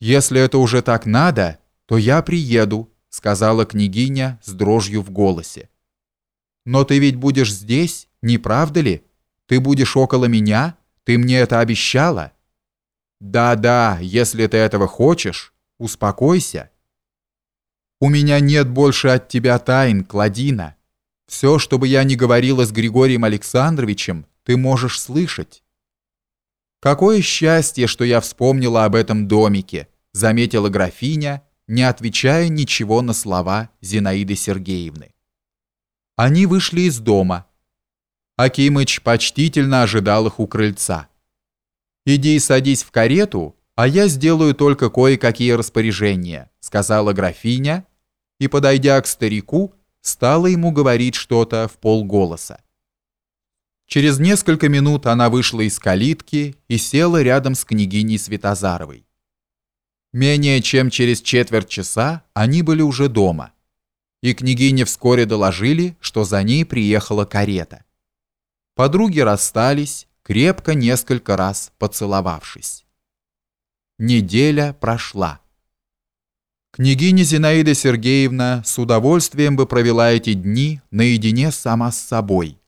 «Если это уже так надо, то я приеду», — сказала княгиня с дрожью в голосе. «Но ты ведь будешь здесь, не правда ли? Ты будешь около меня? Ты мне это обещала?» «Да-да, если ты этого хочешь, успокойся». «У меня нет больше от тебя тайн, Кладина. Все, что бы я ни говорила с Григорием Александровичем, ты можешь слышать». «Какое счастье, что я вспомнила об этом домике», заметила графиня, не отвечая ничего на слова Зинаиды Сергеевны. Они вышли из дома. Акимыч почтительно ожидал их у крыльца. «Иди и садись в карету, а я сделаю только кое-какие распоряжения», сказала графиня и, подойдя к старику, стала ему говорить что-то в полголоса. Через несколько минут она вышла из калитки и села рядом с княгиней Святозаровой. Менее чем через четверть часа они были уже дома, и княгине вскоре доложили, что за ней приехала карета. Подруги расстались, крепко несколько раз поцеловавшись. Неделя прошла. Княгиня Зинаида Сергеевна с удовольствием бы провела эти дни наедине сама с собой,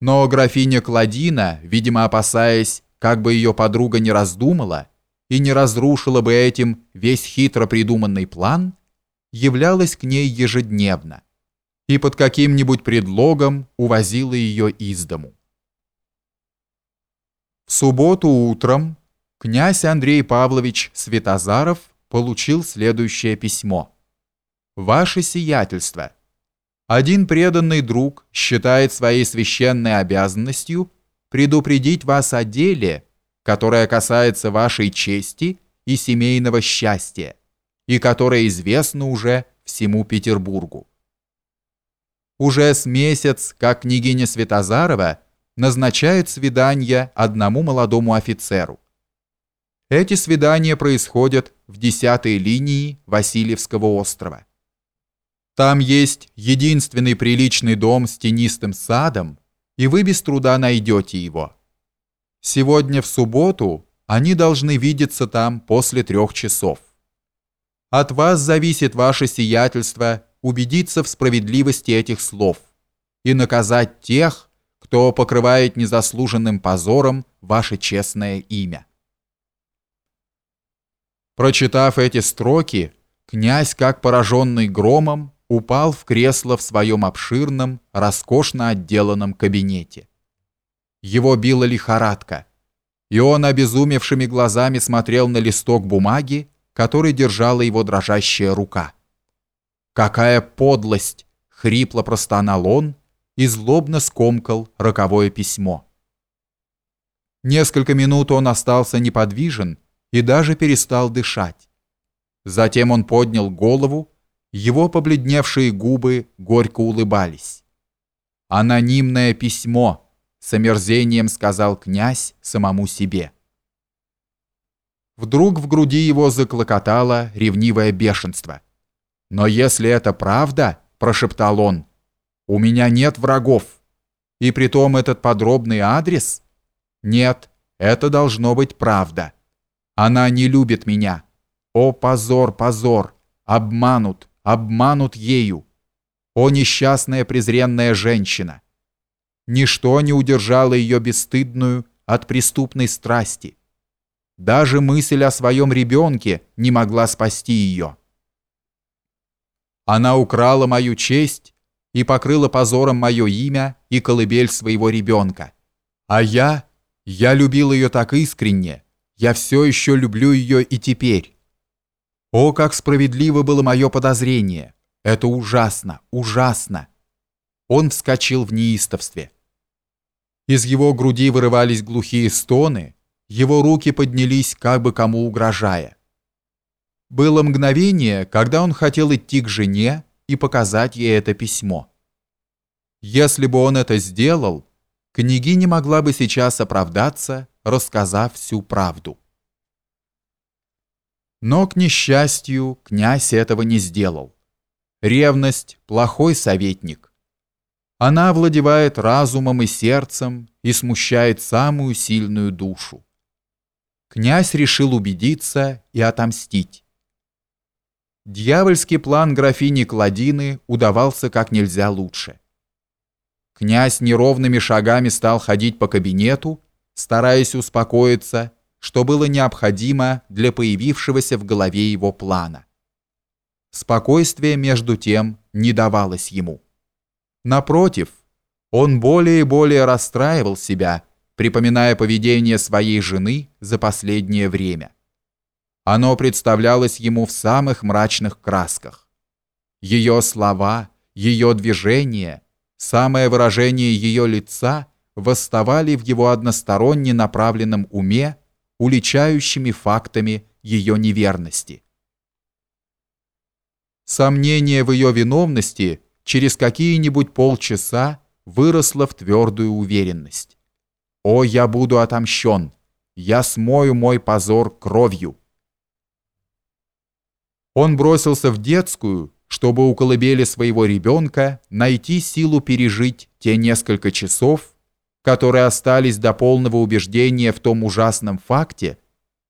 но графиня Кладина, видимо опасаясь, как бы ее подруга не раздумала и не разрушила бы этим весь хитро придуманный план, являлась к ней ежедневно и под каким-нибудь предлогом увозила ее из дому. В субботу утром князь Андрей Павлович Светозаров получил следующее письмо. «Ваше сиятельство, один преданный друг считает своей священной обязанностью предупредить вас о деле, которое касается вашей чести и семейного счастья, и которое известно уже всему Петербургу. Уже с месяц, как княгиня Светозарова назначает свидание одному молодому офицеру. Эти свидания происходят в десятой линии Васильевского острова. Там есть единственный приличный дом с тенистым садом, и вы без труда найдете его. Сегодня в субботу они должны видеться там после трех часов. От вас зависит ваше сиятельство убедиться в справедливости этих слов и наказать тех, кто покрывает незаслуженным позором ваше честное имя. Прочитав эти строки, князь, как пораженный громом, упал в кресло в своем обширном, роскошно отделанном кабинете. Его била лихорадка, и он обезумевшими глазами смотрел на листок бумаги, который держала его дрожащая рука. «Какая подлость!» — хрипло простонал он и злобно скомкал роковое письмо. Несколько минут он остался неподвижен и даже перестал дышать. Затем он поднял голову его побледневшие губы горько улыбались. «Анонимное письмо», — с омерзением сказал князь самому себе. Вдруг в груди его заклокотало ревнивое бешенство. «Но если это правда», — прошептал он, — «у меня нет врагов. И притом этот подробный адрес? Нет, это должно быть правда. Она не любит меня. О, позор, позор! Обманут, обманут ею. О несчастная презренная женщина! Ничто не удержало ее бесстыдную от преступной страсти. Даже мысль о своем ребенке не могла спасти ее. Она украла мою честь и покрыла позором мое имя и колыбель своего ребенка. А я, я любил ее так искренне, я все еще люблю ее и теперь. О, как справедливо было мое подозрение! Это ужасно, ужасно! Он вскочил в неистовстве. Из его груди вырывались глухие стоны, его руки поднялись, как бы кому угрожая. Было мгновение, когда он хотел идти к жене и показать ей это письмо. Если бы он это сделал, княгиня могла бы сейчас оправдаться, рассказав всю правду. Но, к несчастью, князь этого не сделал. Ревность – плохой советник. Она овладевает разумом и сердцем и смущает самую сильную душу. князь решил убедиться и отомстить. Дьявольский план графини Кладины удавался как нельзя лучше. Князь неровными шагами стал ходить по кабинету, стараясь успокоиться, что было необходимо для появившегося в голове его плана. Спокойствие, между тем, не давалось ему. Напротив, он более и более расстраивал себя, припоминая поведение своей жены за последнее время. Оно представлялось ему в самых мрачных красках. Ее слова, ее движения, самое выражение ее лица восставали в его односторонне направленном уме уличающими фактами ее неверности. Сомнение в ее виновности через какие-нибудь полчаса выросло в твердую уверенность. «О, я буду отомщен! Я смою мой позор кровью!» Он бросился в детскую, чтобы у колыбели своего ребенка найти силу пережить те несколько часов, которые остались до полного убеждения в том ужасном факте,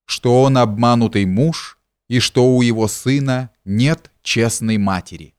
что он обманутый муж и что у его сына нет честной матери.